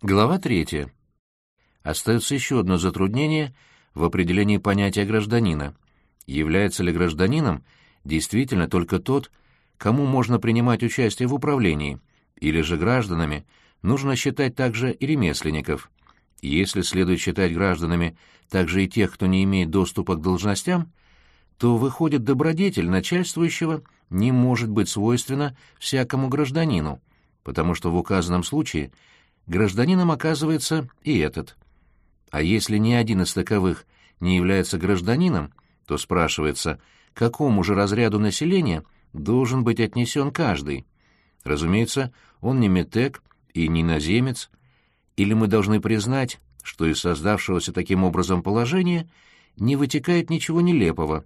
Глава третья. Остается еще одно затруднение в определении понятия гражданина. Является ли гражданином действительно только тот, кому можно принимать участие в управлении, или же гражданами нужно считать также и ремесленников. Если следует считать гражданами также и тех, кто не имеет доступа к должностям, то выходит добродетель начальствующего не может быть свойственна всякому гражданину, потому что в указанном случае гражданином оказывается и этот. А если ни один из таковых не является гражданином, то спрашивается, к какому же разряду населения должен быть отнесен каждый. Разумеется, он не метек и не наземец, или мы должны признать, что из создавшегося таким образом положения не вытекает ничего нелепого,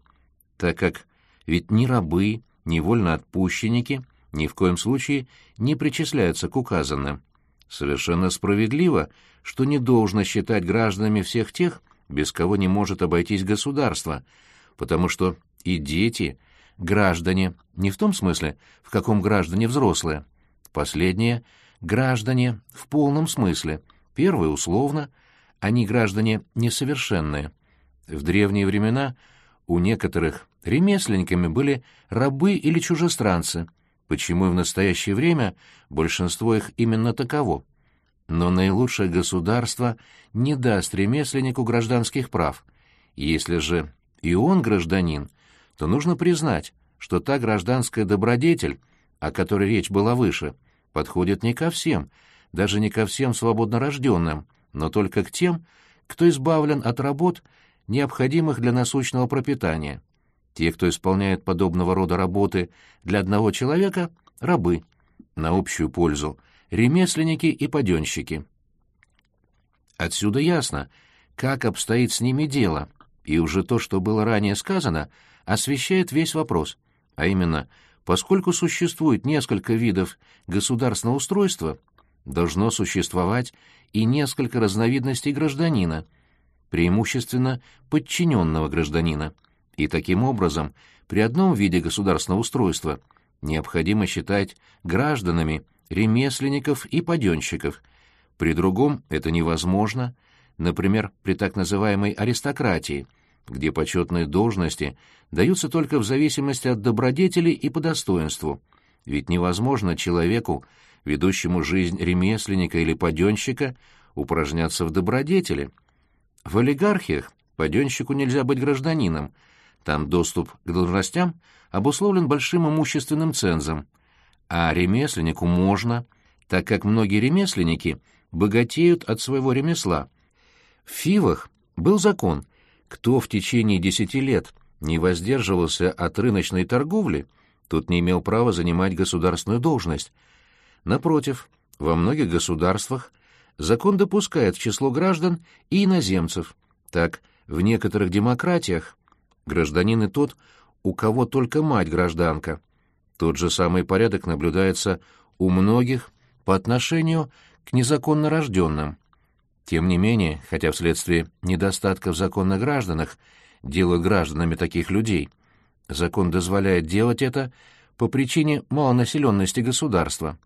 так как ведь ни рабы, ни вольноотпущенники ни в коем случае не причисляются к указанным. Совершенно справедливо, что не должно считать гражданами всех тех, без кого не может обойтись государство, потому что и дети — граждане, не в том смысле, в каком граждане взрослые. Последние — граждане в полном смысле, первые — условно, они граждане несовершенные. В древние времена у некоторых ремесленниками были рабы или чужестранцы, почему в настоящее время большинство их именно таково. Но наилучшее государство не даст ремесленнику гражданских прав. Если же и он гражданин, то нужно признать, что та гражданская добродетель, о которой речь была выше, подходит не ко всем, даже не ко всем свободно рожденным, но только к тем, кто избавлен от работ, необходимых для насущного пропитания. Те, кто исполняет подобного рода работы для одного человека — рабы, на общую пользу, ремесленники и паденщики. Отсюда ясно, как обстоит с ними дело, и уже то, что было ранее сказано, освещает весь вопрос, а именно, поскольку существует несколько видов государственного устройства, должно существовать и несколько разновидностей гражданина, преимущественно подчиненного гражданина. И таким образом, при одном виде государственного устройства необходимо считать гражданами ремесленников и паденщиков, при другом это невозможно, например, при так называемой аристократии, где почетные должности даются только в зависимости от добродетели и по достоинству, ведь невозможно человеку, ведущему жизнь ремесленника или паденщика, упражняться в добродетели. В олигархиях паденщику нельзя быть гражданином, там доступ к должностям обусловлен большим имущественным цензом, а ремесленнику можно, так как многие ремесленники богатеют от своего ремесла. В Фивах был закон, кто в течение десяти лет не воздерживался от рыночной торговли, тот не имел права занимать государственную должность. Напротив, во многих государствах закон допускает в число граждан и иноземцев. Так, в некоторых демократиях гражданин и тот, у кого только мать гражданка. Тот же самый порядок наблюдается у многих по отношению к незаконно рожденным. Тем не менее, хотя вследствие недостатка в законных гражданах делают гражданами таких людей, закон дозволяет делать это по причине малонаселенности государства.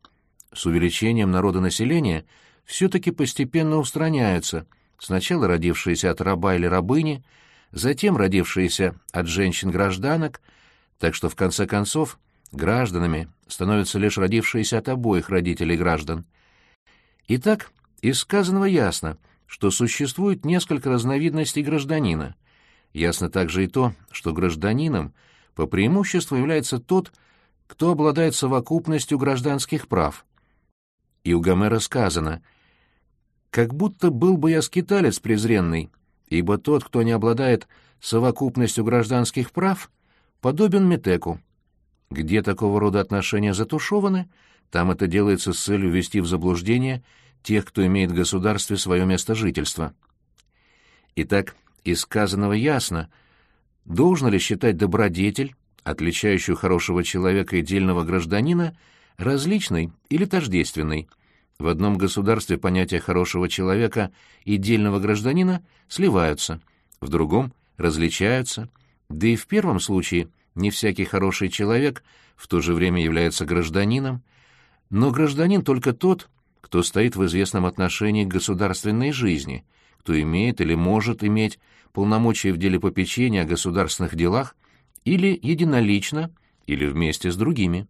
С увеличением народонаселения все-таки постепенно устраняются сначала родившиеся от раба или рабыни, затем родившиеся от женщин-гражданок, так что в конце концов гражданами становятся лишь родившиеся от обоих родителей граждан. Итак, из сказанного ясно, что существует несколько разновидностей гражданина. Ясно также и то, что гражданином по преимуществу является тот, кто обладает совокупностью гражданских прав. И у Гомера сказано «Как будто был бы я скиталец презренный, ибо тот, кто не обладает совокупностью гражданских прав, подобен метеку. Где такого рода отношения затушеваны, там это делается с целью ввести в заблуждение тех, кто имеет в государстве свое место жительства. Итак, из сказанного ясно, должно ли считать добродетель, отличающую хорошего человека и дельного гражданина, различной или тождественной. В одном государстве понятия хорошего человека и дельного гражданина сливаются, в другом различаются, да и в первом случае не всякий хороший человек в то же время является гражданином, но гражданин только тот, кто стоит в известном отношении к государственной жизни, кто имеет или может иметь полномочия в деле попечения о государственных делах или единолично, или вместе с другими.